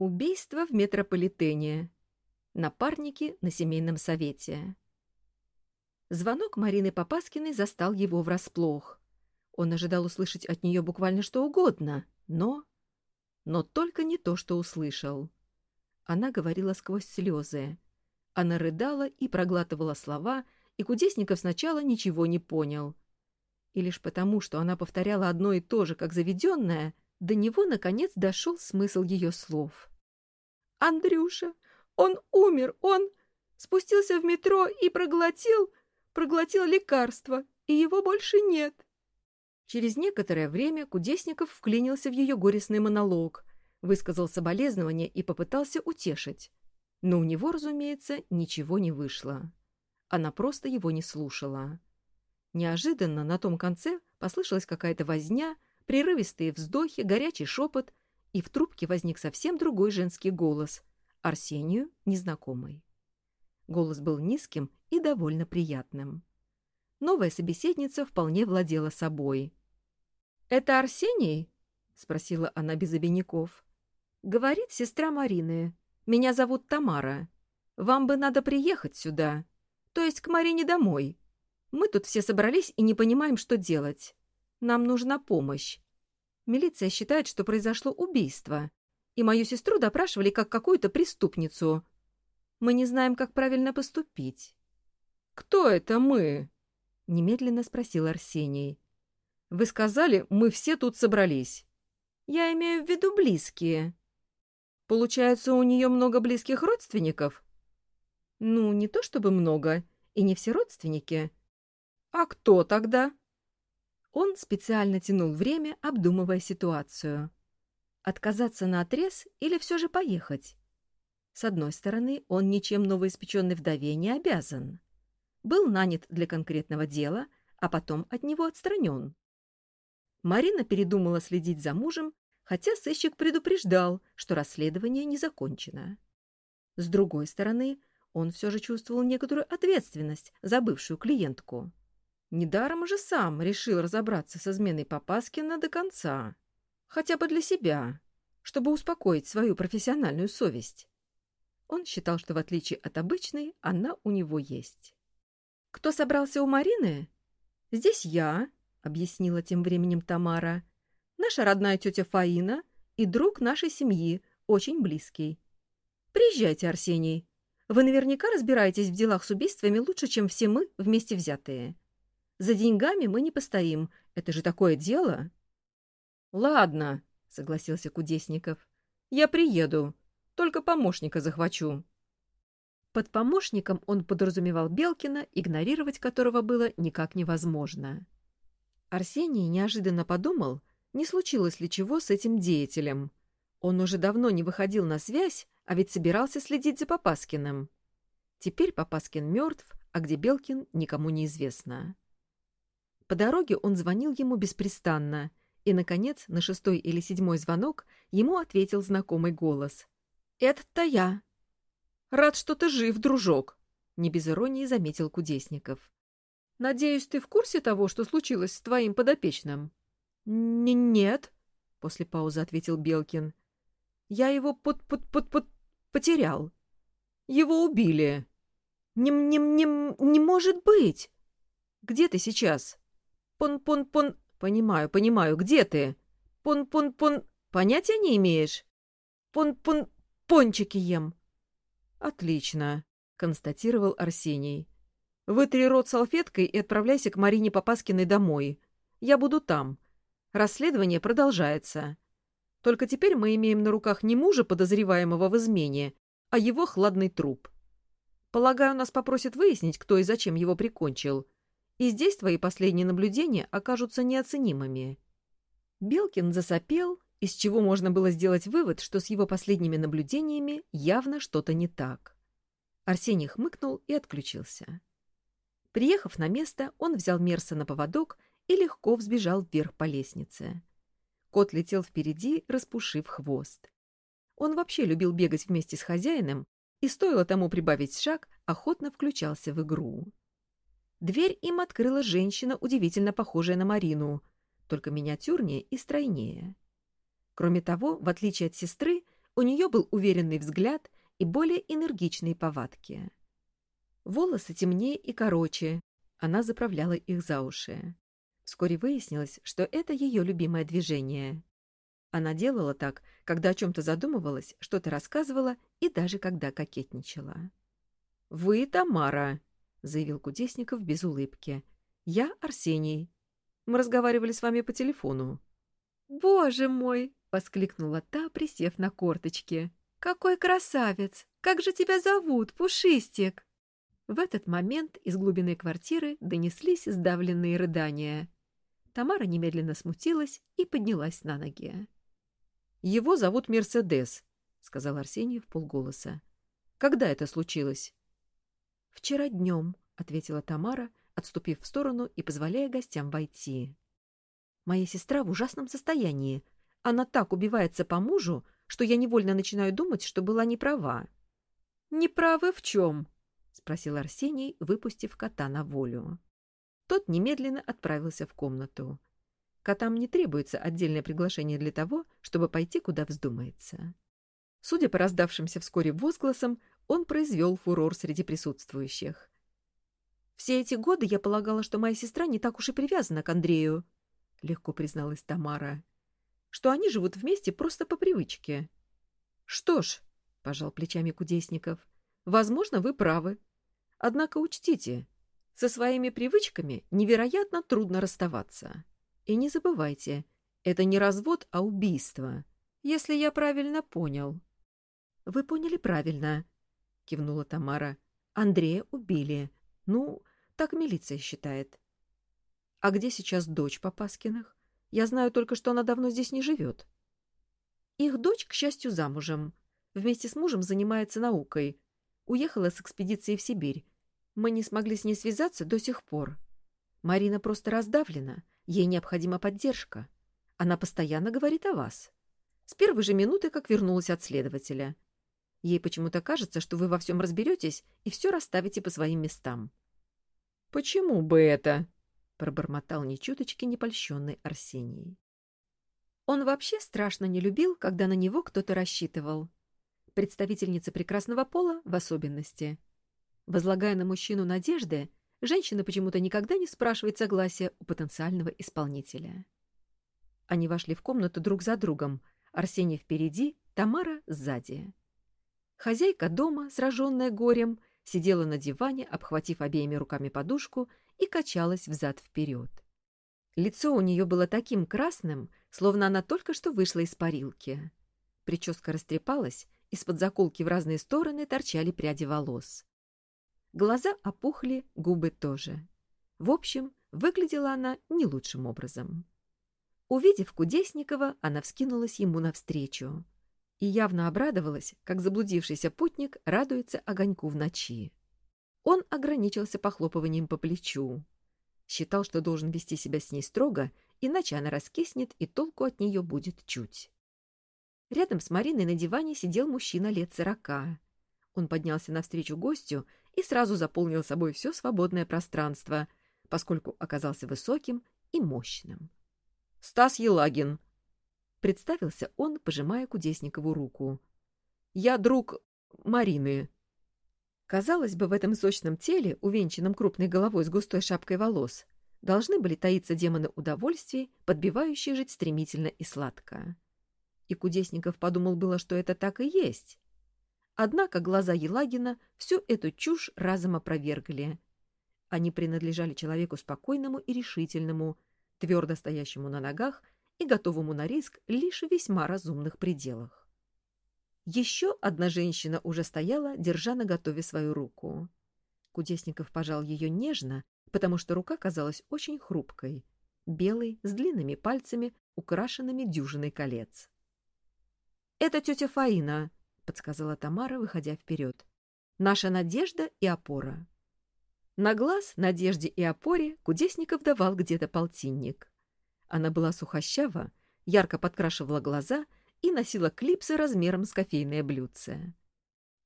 Убийство в метрополитене. Напарники на семейном совете. Звонок Марины Попаскиной застал его врасплох. Он ожидал услышать от нее буквально что угодно, но... Но только не то, что услышал. Она говорила сквозь слезы. Она рыдала и проглатывала слова, и Кудесников сначала ничего не понял. И лишь потому, что она повторяла одно и то же, как заведенное, до него, наконец, дошел смысл ее слов. Андрюша. Он умер, он спустился в метро и проглотил, проглотил лекарство, и его больше нет. Через некоторое время Кудесников вклинился в ее горестный монолог, высказал соболезнования и попытался утешить. Но у него, разумеется, ничего не вышло. Она просто его не слушала. Неожиданно на том конце послышалась какая-то возня, прерывистые вздохи, горячий шепот, и в трубке возник совсем другой женский голос, Арсению незнакомый. Голос был низким и довольно приятным. Новая собеседница вполне владела собой. «Это Арсений?» — спросила она без обиняков. «Говорит сестра Марины. Меня зовут Тамара. Вам бы надо приехать сюда, то есть к Марине домой. Мы тут все собрались и не понимаем, что делать. Нам нужна помощь. Милиция считает, что произошло убийство, и мою сестру допрашивали как какую-то преступницу. Мы не знаем, как правильно поступить. «Кто это мы?» — немедленно спросил Арсений. «Вы сказали, мы все тут собрались». «Я имею в виду близкие». «Получается, у нее много близких родственников?» «Ну, не то чтобы много, и не все родственники». «А кто тогда?» Он специально тянул время, обдумывая ситуацию. Отказаться на отрез или все же поехать? С одной стороны, он ничем новоиспеченной вдове не обязан. Был нанят для конкретного дела, а потом от него отстранен. Марина передумала следить за мужем, хотя сыщик предупреждал, что расследование не закончено. С другой стороны, он все же чувствовал некоторую ответственность за бывшую клиентку. Недаром же сам решил разобраться с изменой Попаскина до конца. Хотя бы для себя, чтобы успокоить свою профессиональную совесть. Он считал, что в отличие от обычной, она у него есть. «Кто собрался у Марины?» «Здесь я», — объяснила тем временем Тамара. «Наша родная тетя Фаина и друг нашей семьи, очень близкий. Приезжайте, Арсений. Вы наверняка разбираетесь в делах с убийствами лучше, чем все мы вместе взятые. За деньгами мы не постоим. Это же такое дело. — Ладно, — согласился Кудесников. — Я приеду. Только помощника захвачу. Под помощником он подразумевал Белкина, игнорировать которого было никак невозможно. Арсений неожиданно подумал, не случилось ли чего с этим деятелем. Он уже давно не выходил на связь, а ведь собирался следить за Попаскиным. Теперь Попаскин мертв, а где Белкин, никому не известно. По дороге он звонил ему беспрестанно, и, наконец, на шестой или седьмой звонок ему ответил знакомый голос. «Это-то я!» «Рад, что ты жив, дружок!» — не без иронии заметил Кудесников. «Надеюсь, ты в курсе того, что случилось с твоим подопечным?» Н «Нет», — после паузы ответил Белкин. «Я его под-под-под-под потерял. Его убили». «Не, не, не, не может быть!» «Где ты сейчас?» Пон-пон-пон... Понимаю, понимаю, где ты? Пон-пон-пон... Понятия не имеешь? Пон-пон... Пончики ем. Отлично, констатировал Арсений. Вытри рот салфеткой и отправляйся к Марине Попаскиной домой. Я буду там. Расследование продолжается. Только теперь мы имеем на руках не мужа, подозреваемого в измене, а его хладный труп. Полагаю, нас попросят выяснить, кто и зачем его прикончил — и здесь твои последние наблюдения окажутся неоценимыми». Белкин засопел, из чего можно было сделать вывод, что с его последними наблюдениями явно что-то не так. Арсений хмыкнул и отключился. Приехав на место, он взял Мерса на поводок и легко взбежал вверх по лестнице. Кот летел впереди, распушив хвост. Он вообще любил бегать вместе с хозяином, и стоило тому прибавить шаг, охотно включался в игру. Дверь им открыла женщина, удивительно похожая на Марину, только миниатюрнее и стройнее. Кроме того, в отличие от сестры, У нее был уверенный взгляд и более энергичные повадки. Волосы темнее и короче, она заправляла их за уши. Вскоре выяснилось, что это ее любимое движение. Она делала так, когда о чем-то задумывалась, что-то рассказывала и даже когда кокетничала. «Вы Тамара», — заявил Кудесников без улыбки. «Я Арсений. Мы разговаривали с вами по телефону». «Боже мой!» — воскликнула та, присев на корточки. «Какой красавец! Как же тебя зовут, Пушистик?» В этот момент из глубины квартиры донеслись сдавленные рыдания. Тамара немедленно смутилась и поднялась на ноги. «Его зовут Мерседес», — сказал Арсений в полголоса. «Когда это случилось?» «Вчера днем», — ответила Тамара, отступив в сторону и позволяя гостям войти. «Моя сестра в ужасном состоянии. Она так убивается по мужу, что я невольно начинаю думать, что была не права». «Не правы в чем?» — спросил Арсений, выпустив кота на волю. Тот немедленно отправился в комнату. Котам не требуется отдельное приглашение для того, чтобы пойти, куда вздумается. Судя по раздавшимся вскоре возгласам, он произвел фурор среди присутствующих. «Все эти годы я полагала, что моя сестра не так уж и привязана к Андрею», — легко призналась Тамара, «что они живут вместе просто по привычке». «Что ж», — пожал плечами Кудесников, — «возможно, вы правы. Однако учтите, со своими привычками невероятно трудно расставаться. И не забывайте, это не развод, а убийство, если я правильно понял». «Вы поняли правильно», — кивнула Тамара. «Андрея убили. Ну, так милиция считает». «А где сейчас дочь Попаскиных? Я знаю только, что она давно здесь не живет». «Их дочь, к счастью, замужем. Вместе с мужем занимается наукой. Уехала с экспедицией в Сибирь. Мы не смогли с ней связаться до сих пор. Марина просто раздавлена. Ей необходима поддержка. Она постоянно говорит о вас. С первой же минуты, как вернулась от следователя. Ей почему-то кажется, что вы во всем разберетесь и все расставите по своим местам. — Почему бы это? — пробормотал ни чуточки непольщенный Арсений. Он вообще страшно не любил, когда на него кто-то рассчитывал. Представительница прекрасного пола в особенности. Возлагая на мужчину надежды, женщина почему-то никогда не спрашивает согласия у потенциального исполнителя. Они вошли в комнату друг за другом, Арсений впереди, Тамара сзади. Хозяйка дома, сраженная горем, сидела на диване, обхватив обеими руками подушку и качалась взад-вперед. Лицо у нее было таким красным, словно она только что вышла из парилки. Прическа растрепалась, из-под заколки в разные стороны торчали пряди волос. Глаза опухли, губы тоже. В общем, выглядела она не лучшим образом. Увидев Кудесникова, она вскинулась ему навстречу и явно обрадовалась, как заблудившийся путник радуется огоньку в ночи. Он ограничился похлопыванием по плечу. Считал, что должен вести себя с ней строго, иначе она раскиснет, и толку от нее будет чуть. Рядом с Мариной на диване сидел мужчина лет сорока. Он поднялся навстречу гостю и сразу заполнил собой все свободное пространство, поскольку оказался высоким и мощным. «Стас Елагин», Представился он, пожимая Кудесникову руку. «Я друг Марины». Казалось бы, в этом сочном теле, увенчанном крупной головой с густой шапкой волос, должны были таиться демоны удовольствий, подбивающие жить стремительно и сладко. И Кудесников подумал было, что это так и есть. Однако глаза Елагина всю эту чушь разом опровергли. Они принадлежали человеку спокойному и решительному, твердо стоящему на ногах и готовому на риск лишь в весьма разумных пределах. Еще одна женщина уже стояла, держа на готове свою руку. Кудесников пожал ее нежно, потому что рука казалась очень хрупкой, белой, с длинными пальцами, украшенными дюжиной колец. «Это тетя Фаина», — подсказала Тамара, выходя вперед. «Наша надежда и опора». На глаз, надежде и опоре Кудесников давал где-то полтинник. Она была сухощава, ярко подкрашивала глаза и носила клипсы размером с кофейное блюдце.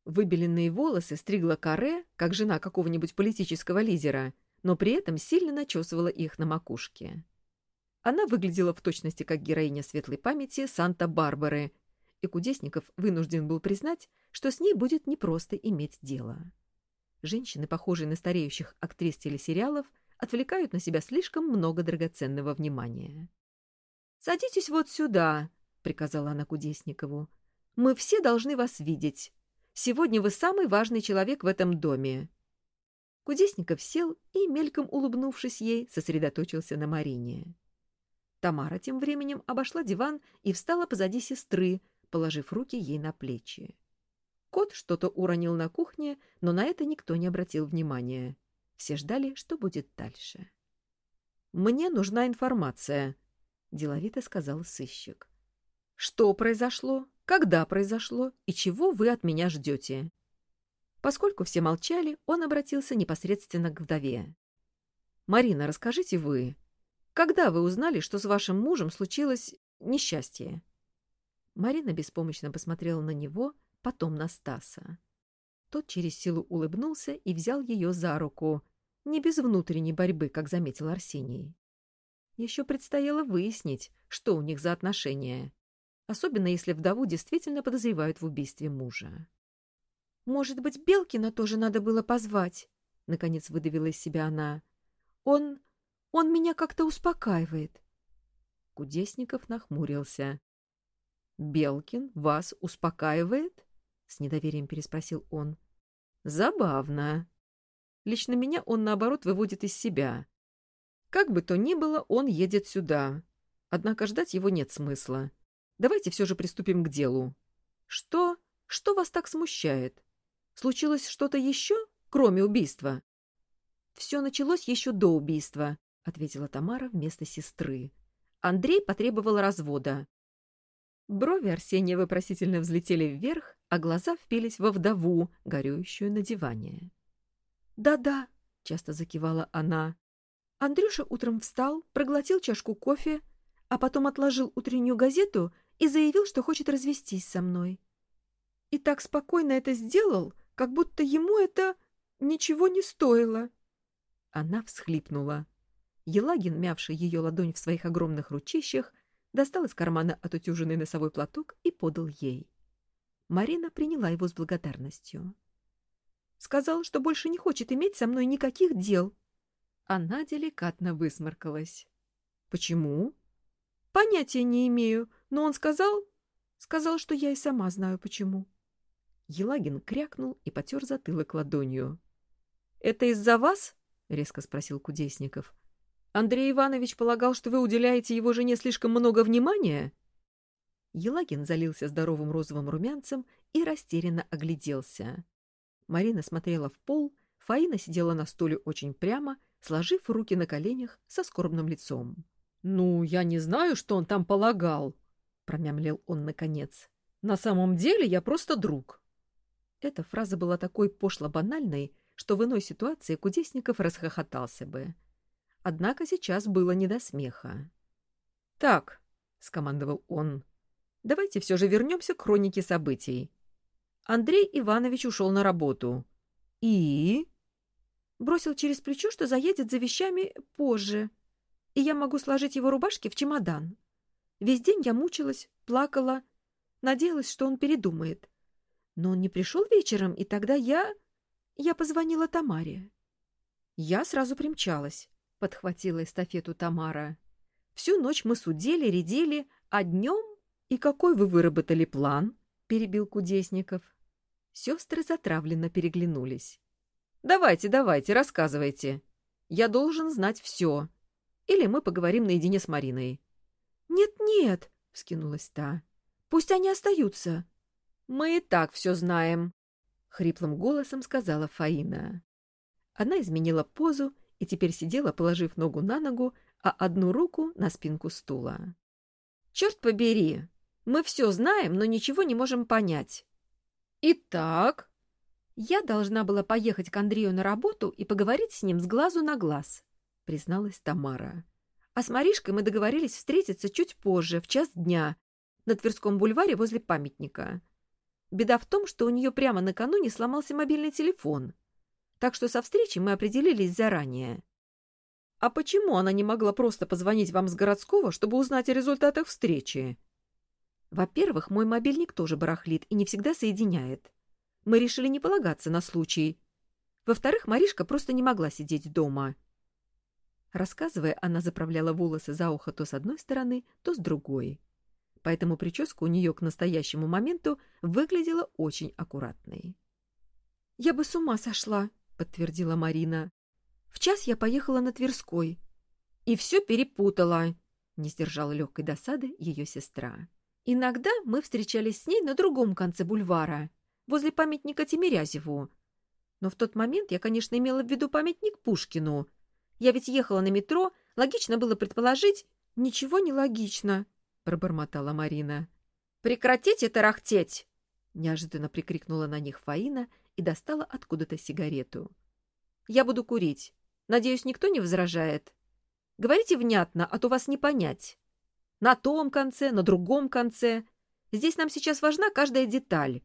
Выбеленные волосы стригла каре, как жена какого-нибудь политического лидера, но при этом сильно начесывала их на макушке. Она выглядела в точности как героиня светлой памяти Санта-Барбары, и Кудесников вынужден был признать, что с ней будет непросто иметь дело. Женщины, похожие на стареющих актрис телесериалов, отвлекают на себя слишком много драгоценного внимания. «Садитесь вот сюда», — приказала она Кудесникову. «Мы все должны вас видеть. Сегодня вы самый важный человек в этом доме». Кудесников сел и, мельком улыбнувшись ей, сосредоточился на Марине. Тамара тем временем обошла диван и встала позади сестры, положив руки ей на плечи. Кот что-то уронил на кухне, но на это никто не обратил внимания. Все ждали, что будет дальше. «Мне нужна информация», — деловито сказал сыщик. «Что произошло? Когда произошло? И чего вы от меня ждете?» Поскольку все молчали, он обратился непосредственно к вдове. «Марина, расскажите вы, когда вы узнали, что с вашим мужем случилось несчастье?» Марина беспомощно посмотрела на него, потом на Стаса. Тот через силу улыбнулся и взял ее за руку, не без внутренней борьбы, как заметил Арсений. Еще предстояло выяснить, что у них за отношения, особенно если вдову действительно подозревают в убийстве мужа. «Может быть, Белкина тоже надо было позвать?» — наконец выдавила из себя она. «Он... он меня как-то успокаивает». Кудесников нахмурился. «Белкин вас успокаивает?» — с недоверием переспросил он. «Забавно. Лично меня он, наоборот, выводит из себя. Как бы то ни было, он едет сюда. Однако ждать его нет смысла. Давайте все же приступим к делу. Что? Что вас так смущает? Случилось что-то еще, кроме убийства?» «Все началось еще до убийства», — ответила Тамара вместо сестры. Андрей потребовал развода. Брови Арсения вопросительно взлетели вверх, а глаза впились во вдову, горюющую на диване. «Да-да», — часто закивала она. Андрюша утром встал, проглотил чашку кофе, а потом отложил утреннюю газету и заявил, что хочет развестись со мной. И так спокойно это сделал, как будто ему это ничего не стоило. Она всхлипнула. Елагин, мявший ее ладонь в своих огромных ручищах, достал из кармана отутюженный носовой платок и подал ей. Марина приняла его с благодарностью. Сказал, что больше не хочет иметь со мной никаких дел. Она деликатно высморкалась. «Почему?» «Понятия не имею, но он сказал...» «Сказал, что я и сама знаю, почему». Елагин крякнул и потер затылок ладонью. «Это из-за вас?» — резко спросил Кудесников. Андрей Иванович полагал, что вы уделяете его жене слишком много внимания?» Елагин залился здоровым розовым румянцем и растерянно огляделся. Марина смотрела в пол, Фаина сидела на стуле очень прямо, сложив руки на коленях со скорбным лицом. «Ну, я не знаю, что он там полагал», — промямлил он наконец. «На самом деле я просто друг». Эта фраза была такой пошло-банальной, что в иной ситуации Кудесников расхохотался бы. Однако сейчас было не до смеха. «Так», — скомандовал он, — «давайте все же вернемся к хронике событий. Андрей Иванович ушел на работу. И...» Бросил через плечо, что заедет за вещами позже, и я могу сложить его рубашки в чемодан. Весь день я мучилась, плакала, надеялась, что он передумает. Но он не пришел вечером, и тогда я... Я позвонила Тамаре. Я сразу примчалась подхватила эстафету Тамара. Всю ночь мы судили, редили, а днем... И какой вы выработали план? перебил Кудесников. Сестры затравленно переглянулись. Давайте, давайте, рассказывайте. Я должен знать все. Или мы поговорим наедине с Мариной. Нет-нет, вскинулась та. Пусть они остаются. Мы и так все знаем, хриплым голосом сказала Фаина. Она изменила позу и теперь сидела, положив ногу на ногу, а одну руку на спинку стула. «Черт побери! Мы все знаем, но ничего не можем понять». «Итак...» «Я должна была поехать к Андрею на работу и поговорить с ним с глазу на глаз», — призналась Тамара. «А с Маришкой мы договорились встретиться чуть позже, в час дня, на Тверском бульваре возле памятника. Беда в том, что у нее прямо накануне сломался мобильный телефон так что со встречей мы определились заранее. А почему она не могла просто позвонить вам с городского, чтобы узнать о результатах встречи? Во-первых, мой мобильник тоже барахлит и не всегда соединяет. Мы решили не полагаться на случай. Во-вторых, Маришка просто не могла сидеть дома. Рассказывая, она заправляла волосы за ухо то с одной стороны, то с другой. Поэтому прическа у нее к настоящему моменту выглядела очень аккуратной. «Я бы с ума сошла», — подтвердила Марина. «В час я поехала на Тверской». «И все перепутала», — не сдержала легкой досады ее сестра. «Иногда мы встречались с ней на другом конце бульвара, возле памятника Тимирязеву. Но в тот момент я, конечно, имела в виду памятник Пушкину, я ведь ехала на метро, логично было предположить... — Ничего не логично, — пробормотала Марина. — Прекратите тарахтеть! — неожиданно прикрикнула на них Фаина и достала откуда-то сигарету. — Я буду курить. Надеюсь, никто не возражает. Говорите внятно, а то вас не понять. На том конце, на другом конце. Здесь нам сейчас важна каждая деталь.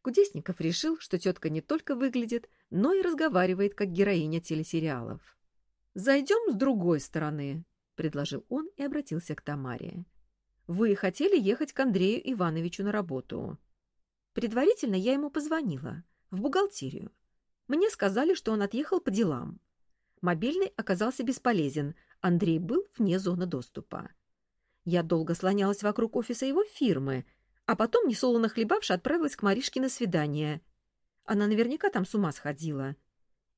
Кудесников решил, что тетка не только выглядит, но и разговаривает, как героиня телесериалов. «Зайдем с другой стороны», — предложил он и обратился к Тамаре. «Вы хотели ехать к Андрею Ивановичу на работу?» Предварительно я ему позвонила, в бухгалтерию. Мне сказали, что он отъехал по делам. Мобильный оказался бесполезен, Андрей был вне зоны доступа. Я долго слонялась вокруг офиса его фирмы, а потом, несолоно хлебавши, отправилась к Маришке на свидание. Она наверняка там с ума сходила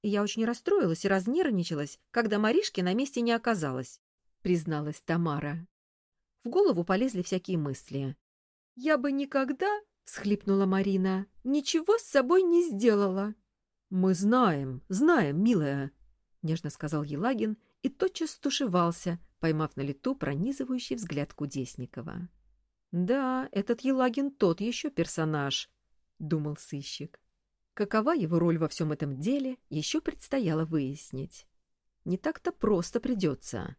и я очень расстроилась и разнервничалась, когда Маришки на месте не оказалось, — призналась Тамара. В голову полезли всякие мысли. «Я бы никогда, — всхлипнула Марина, — ничего с собой не сделала». «Мы знаем, знаем, милая», — нежно сказал Елагин и тотчас стушевался, поймав на лету пронизывающий взгляд Кудесникова. «Да, этот Елагин тот еще персонаж», — думал сыщик. Какова его роль во всем этом деле, еще предстояло выяснить. Не так-то просто придется.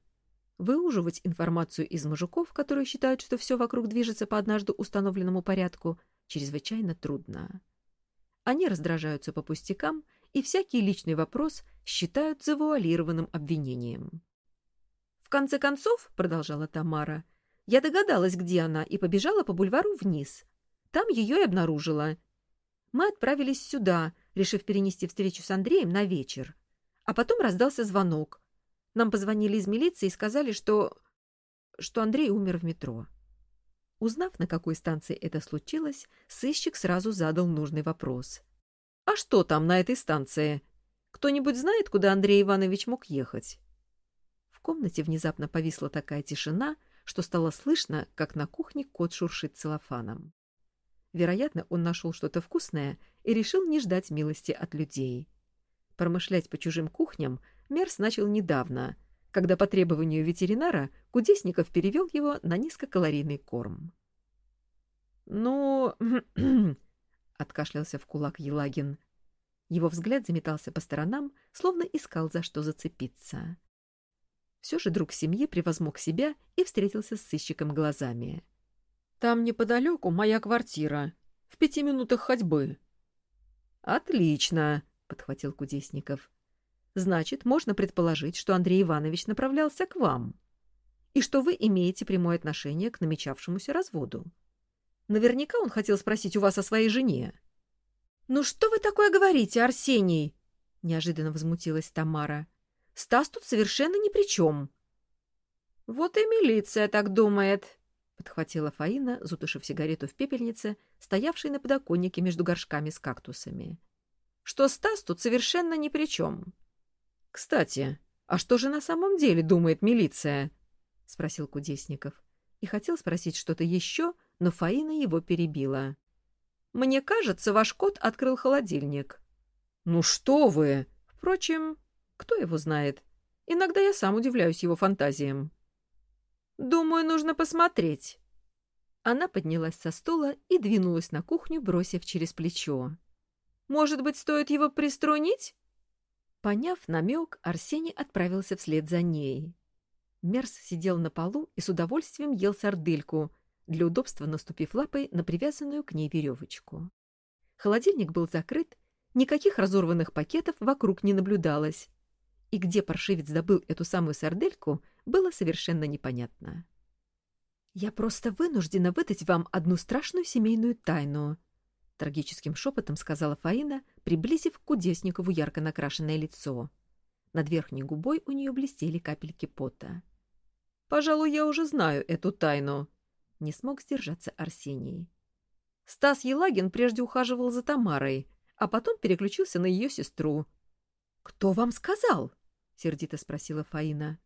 Выуживать информацию из мужиков, которые считают, что все вокруг движется по однажды установленному порядку, чрезвычайно трудно. Они раздражаются по пустякам и всякий личный вопрос считают завуалированным обвинением. «В конце концов, — продолжала Тамара, — я догадалась, где она, и побежала по бульвару вниз. Там ее и обнаружила — мы отправились сюда, решив перенести встречу с Андреем на вечер. А потом раздался звонок. Нам позвонили из милиции и сказали, что... что Андрей умер в метро. Узнав, на какой станции это случилось, сыщик сразу задал нужный вопрос. «А что там на этой станции? Кто-нибудь знает, куда Андрей Иванович мог ехать?» Комнате внезапно повисла такая тишина, что стало слышно, как на кухне кот шуршит целлофаном. Вероятно, он нашел что-то вкусное и решил не ждать милости от людей. Промышлять по чужим кухням Мерс начал недавно, когда по требованию ветеринара Кудесников перевел его на низкокалорийный корм. «Ну...» — откашлялся в кулак Елагин. Его взгляд заметался по сторонам, словно искал за что зацепиться. Все же друг семьи превозмог себя и встретился с сыщиком глазами. Там неподалеку моя квартира, в пяти минутах ходьбы. — Отлично, — подхватил Кудесников. — Значит, можно предположить, что Андрей Иванович направлялся к вам и что вы имеете прямое отношение к намечавшемуся разводу. Наверняка он хотел спросить у вас о своей жене. — Ну что вы такое говорите, Арсений? — неожиданно возмутилась Тамара. — Стас тут совершенно ни при чем. — Вот и милиция так думает, — подхватила Фаина, затушив сигарету в пепельнице, стоявшей на подоконнике между горшками с кактусами. — Что Стас тут совершенно ни при чем. — Кстати, а что же на самом деле думает милиция? — спросил Кудесников. И хотел спросить что-то еще, но Фаина его перебила. — Мне кажется, ваш кот открыл холодильник. — Ну что вы! Впрочем, кто его знает? Иногда я сам удивляюсь его фантазиям. — Думаю, нужно посмотреть. Она поднялась со стула и двинулась на кухню, бросив через плечо. Может быть, стоит его приструнить? Поняв намек, Арсений отправился вслед за ней. Мерс сидел на полу и с удовольствием ел сардельку, для удобства наступив лапой на привязанную к ней веревочку. Холодильник был закрыт, никаких разорванных пакетов вокруг не наблюдалось. И где паршивец добыл эту самую сардельку, было совершенно непонятно. «Я просто вынуждена выдать вам одну страшную семейную тайну», — трагическим шепотом сказала Фаина, приблизив к Кудесникову ярко накрашенное лицо. Над верхней губой у нее блестели капельки пота. «Пожалуй, я уже знаю эту тайну», — не смог сдержаться Арсений. Стас Елагин прежде ухаживал за Тамарой, а потом переключился на ее сестру. «Кто вам сказал?» — сердито спросила Фаина.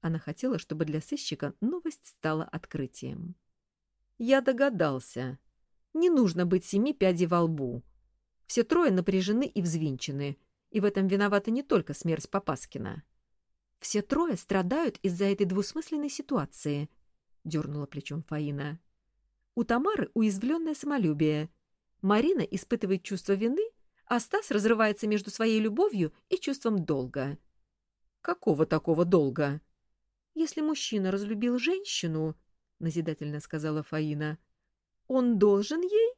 Она хотела, чтобы для сыщика новость стала открытием. «Я догадался. Не нужно быть семи пядей во лбу. Все трое напряжены и взвинчены, и в этом виновата не только смерть Попаскина. Все трое страдают из-за этой двусмысленной ситуации», — дернула плечом Фаина. «У Тамары уязвленное самолюбие. Марина испытывает чувство вины, а Стас разрывается между своей любовью и чувством долга». «Какого такого долга?» Если мужчина разлюбил женщину, — назидательно сказала Фаина, — он должен ей?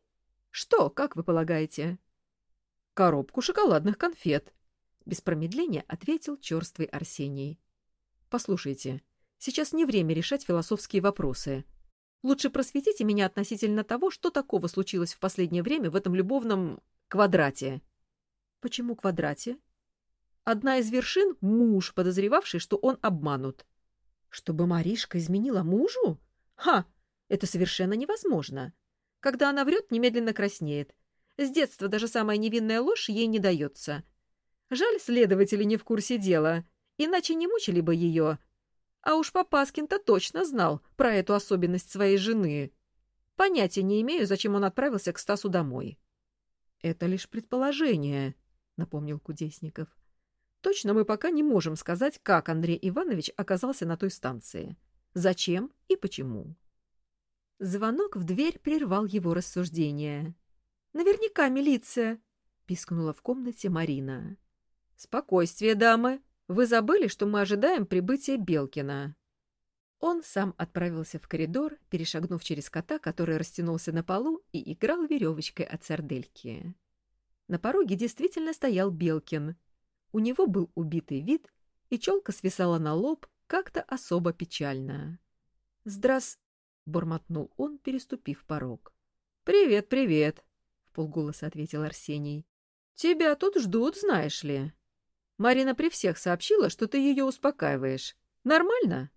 Что, как вы полагаете? — Коробку шоколадных конфет, — без промедления ответил черствый Арсений. — Послушайте, сейчас не время решать философские вопросы. Лучше просветите меня относительно того, что такого случилось в последнее время в этом любовном квадрате. — Почему квадрате? Одна из вершин — муж, подозревавший, что он обманут. — чтобы Маришка изменила мужу? Ха! Это совершенно невозможно. Когда она врет, немедленно краснеет. С детства даже самая невинная ложь ей не дается. Жаль, следователи не в курсе дела, иначе не мучили бы ее. А уж Попаскин-то точно знал про эту особенность своей жены. Понятия не имею, зачем он отправился к Стасу домой. — Это лишь предположение, — напомнил Кудесников. — Точно мы пока не можем сказать, как Андрей Иванович оказался на той станции. Зачем и почему. Звонок в дверь прервал его рассуждения. «Наверняка милиция!» — пискнула в комнате Марина. «Спокойствие, дамы! Вы забыли, что мы ожидаем прибытия Белкина?» Он сам отправился в коридор, перешагнув через кота, который растянулся на полу и играл веревочкой от сардельки. На пороге действительно стоял Белкин, у него был убитый вид, и челка свисала на лоб как-то особо печально. «Здрас...» — бормотнул он, переступив порог. «Привет, привет!» — в полголоса ответил Арсений. «Тебя тут ждут, знаешь ли. Марина при всех сообщила, что ты ее успокаиваешь. Нормально?»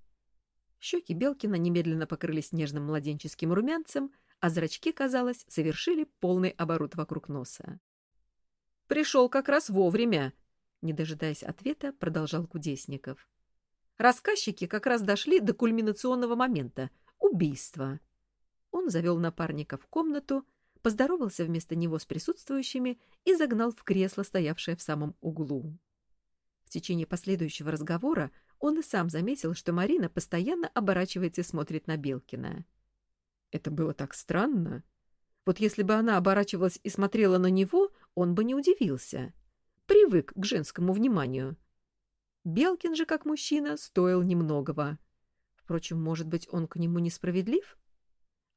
Щеки Белкина немедленно покрылись нежным младенческим румянцем, а зрачки, казалось, совершили полный оборот вокруг носа. «Пришел как раз вовремя», не дожидаясь ответа, продолжал Кудесников. Рассказчики как раз дошли до кульминационного момента — убийства. Он завел напарника в комнату, поздоровался вместо него с присутствующими и загнал в кресло, стоявшее в самом углу. В течение последующего разговора он и сам заметил, что Марина постоянно оборачивается и смотрит на Белкина. Это было так странно. Вот если бы она оборачивалась и смотрела на него, он бы не удивился — привык к женскому вниманию. Белкин же, как мужчина, стоил немногого. Впрочем, может быть, он к нему несправедлив?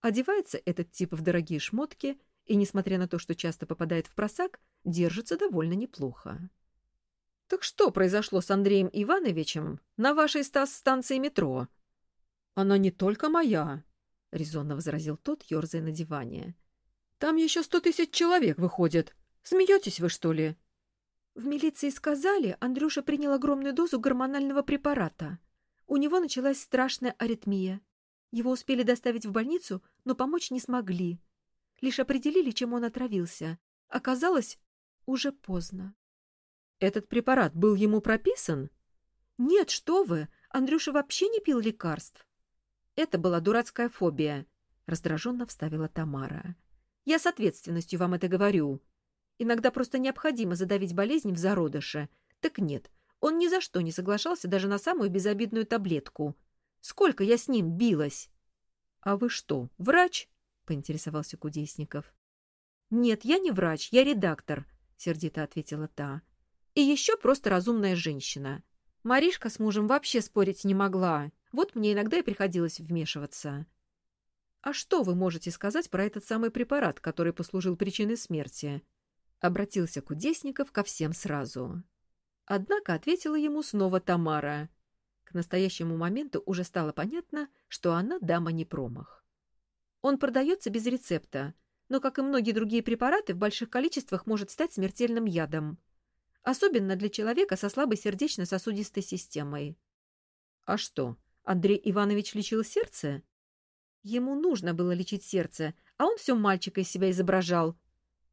Одевается этот тип в дорогие шмотки и, несмотря на то, что часто попадает в просак, держится довольно неплохо. — Так что произошло с Андреем Ивановичем на вашей Стас-станции метро? — Она не только моя, — резонно возразил тот, ерзая на диване. — Там еще сто тысяч человек выходит. Смеетесь вы, что ли? — в милиции сказали, Андрюша принял огромную дозу гормонального препарата. У него началась страшная аритмия. Его успели доставить в больницу, но помочь не смогли. Лишь определили, чем он отравился. Оказалось, уже поздно. Этот препарат был ему прописан? Нет, что вы, Андрюша вообще не пил лекарств. Это была дурацкая фобия, раздраженно вставила Тамара. Я с ответственностью вам это говорю. Иногда просто необходимо задавить болезнь в зародыше. Так нет, он ни за что не соглашался даже на самую безобидную таблетку. Сколько я с ним билась? — А вы что, врач? — поинтересовался Кудесников. — Нет, я не врач, я редактор, — сердито ответила та. — И еще просто разумная женщина. Маришка с мужем вообще спорить не могла. Вот мне иногда и приходилось вмешиваться. — А что вы можете сказать про этот самый препарат, который послужил причиной смерти? Обратился Кудесников ко всем сразу. Однако ответила ему снова Тамара. К настоящему моменту уже стало понятно, что она дама не промах. Он продается без рецепта, но, как и многие другие препараты, в больших количествах может стать смертельным ядом. Особенно для человека со слабой сердечно-сосудистой системой. А что, Андрей Иванович лечил сердце? Ему нужно было лечить сердце, а он все мальчика из себя изображал,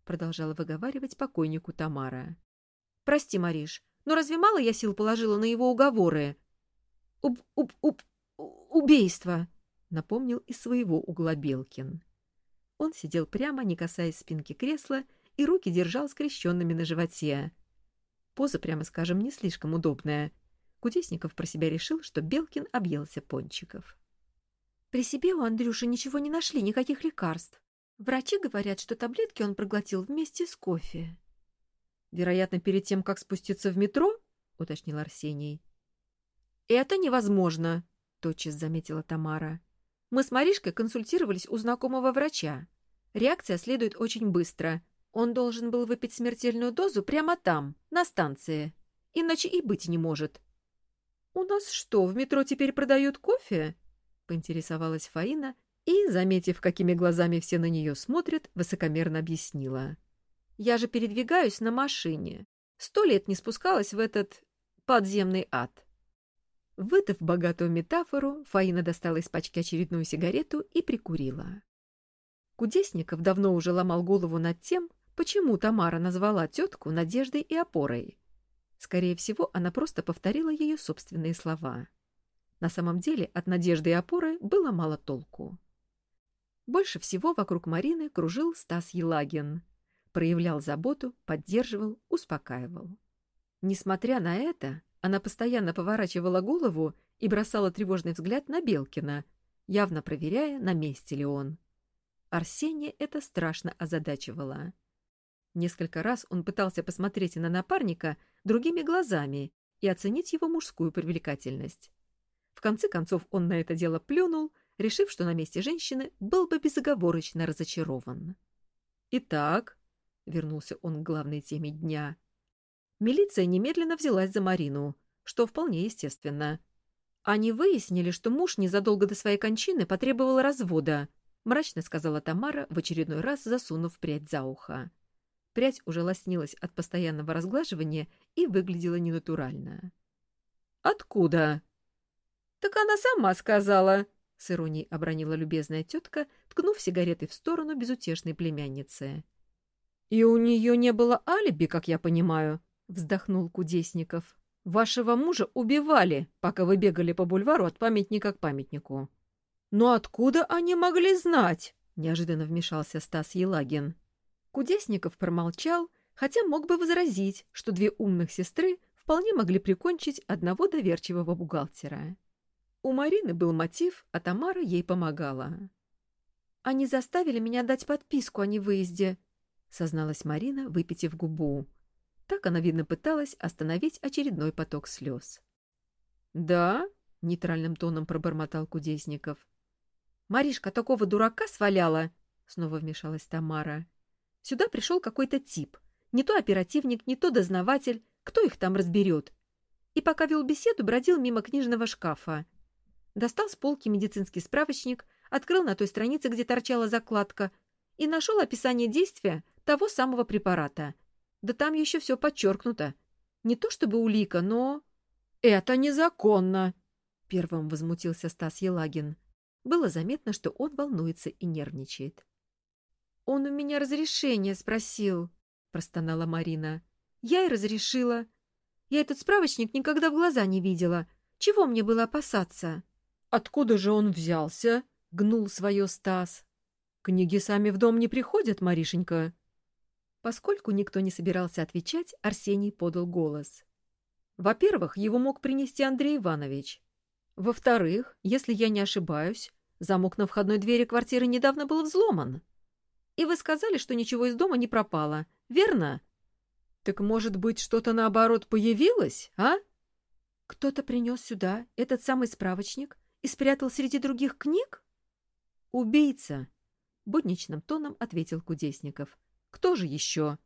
продолжала выговаривать покойнику Тамара. Прости, Мариш, но разве мало я сил положила на его уговоры? Уб, уб, уб, убийство, напомнил из своего угла Белкин. Он сидел прямо, не касаясь спинки кресла, и руки держал скрещенными на животе. Поза, прямо скажем, не слишком удобная. Кудесников про себя решил, что Белкин объелся пончиков. При себе у Андрюши ничего не нашли, никаких лекарств. Врачи говорят, что таблетки он проглотил вместе с кофе. Вероятно, перед тем, как спуститься в метро, уточнил Арсений. Это невозможно, тотчас заметила Тамара. Мы с Маришкой консультировались у знакомого врача. Реакция следует очень быстро. Он должен был выпить смертельную дозу прямо там, на станции. Иначе и быть не может. «У нас что, в метро теперь продают кофе?» — поинтересовалась Фаина и, заметив, какими глазами все на нее смотрят, высокомерно объяснила. «Я же передвигаюсь на машине. Сто лет не спускалась в этот подземный ад». Выдав богатую метафору, Фаина достала из пачки очередную сигарету и прикурила. Кудесников давно уже ломал голову над тем, почему Тамара назвала тетку надеждой и опорой. Скорее всего, она просто повторила ее собственные слова. На самом деле от надежды и опоры было мало толку. Больше всего вокруг Марины кружил Стас Елагин. Проявлял заботу, поддерживал, успокаивал. Несмотря на это, она постоянно поворачивала голову и бросала тревожный взгляд на Белкина, явно проверяя, на месте ли он. Арсения это страшно озадачивало. Несколько раз он пытался посмотреть на напарника другими глазами и оценить его мужскую привлекательность. В конце концов он на это дело плюнул, решив, что на месте женщины был бы безоговорочно разочарован. «Итак», — вернулся он к главной теме дня, — Милиция немедленно взялась за Марину, что вполне естественно. Они выяснили, что муж незадолго до своей кончины потребовал развода, мрачно сказала Тамара, в очередной раз засунув прядь за ухо. Прядь уже лоснилась от постоянного разглаживания и выглядела ненатурально. «Откуда?» «Так она сама сказала», — с иронией обронила любезная тетка, ткнув сигаретой в сторону безутешной племянницы. «И у нее не было алиби, как я понимаю», — вздохнул Кудесников. «Вашего мужа убивали, пока вы бегали по бульвару от памятника к памятнику». «Но откуда они могли знать?» — неожиданно вмешался Стас Елагин. Кудесников промолчал, хотя мог бы возразить, что две умных сестры вполне могли прикончить одного доверчивого бухгалтера. У Марины был мотив, а Тамара ей помогала. «Они заставили меня дать подписку о невыезде», — созналась Марина, выпитив губу. Так она, видно, пыталась остановить очередной поток слез. «Да?» — нейтральным тоном пробормотал Кудесников. «Маришка такого дурака сваляла!» — снова вмешалась Тамара. «Сюда пришел какой-то тип. Не то оперативник, не то дознаватель. Кто их там разберет?» И пока вел беседу, бродил мимо книжного шкафа. Достал с полки медицинский справочник, открыл на той странице, где торчала закладка, и нашел описание действия того самого препарата — да там еще все подчеркнуто. Не то чтобы улика, но... «Это незаконно!» — первым возмутился Стас Елагин. Было заметно, что он волнуется и нервничает. «Он у меня разрешение спросил», — простонала Марина. «Я и разрешила. Я этот справочник никогда в глаза не видела. Чего мне было опасаться?» «Откуда же он взялся?» — гнул свое Стас. «Книги сами в дом не приходят, Маришенька». Поскольку никто не собирался отвечать, Арсений подал голос. Во-первых, его мог принести Андрей Иванович. Во-вторых, если я не ошибаюсь, замок на входной двери квартиры недавно был взломан. И вы сказали, что ничего из дома не пропало, верно? Так, может быть, что-то наоборот появилось, а? Кто-то принес сюда этот самый справочник и спрятал среди других книг? Убийца, — будничным тоном ответил Кудесников. Кто же еще?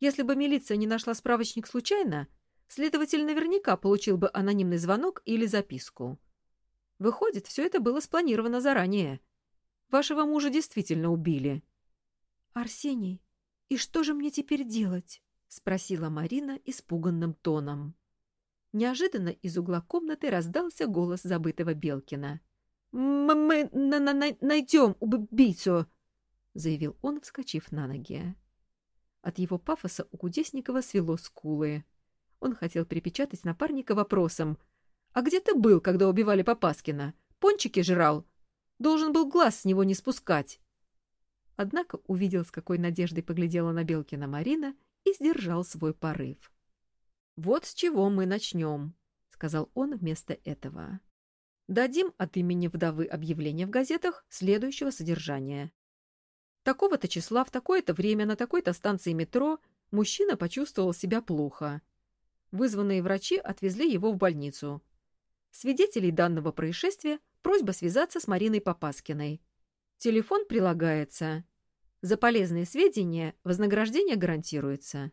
Если бы милиция не нашла справочник случайно, Следователь наверняка получил бы анонимный звонок или записку. Выходит, все это было спланировано заранее. Вашего мужа действительно убили. — Арсений, и что же мне теперь делать? — спросила Марина испуганным тоном. Неожиданно из угла комнаты раздался голос забытого Белкина. — Мы на -на найдем убийцу! — заявил он, вскочив на ноги. От его пафоса у Кудесникова свело скулы. Он хотел припечатать напарника вопросом. «А где ты был, когда убивали Попаскина? Пончики жрал? Должен был глаз с него не спускать». Однако увидел, с какой надеждой поглядела на Белкина Марина и сдержал свой порыв. «Вот с чего мы начнем», — сказал он вместо этого. «Дадим от имени вдовы объявление в газетах следующего содержания. Такого-то числа в такое-то время на такой-то станции метро мужчина почувствовал себя плохо. Вызванные врачи отвезли его в больницу. Свидетелей данного происшествия просьба связаться с Мариной Попаскиной. Телефон прилагается. За полезные сведения вознаграждение гарантируется.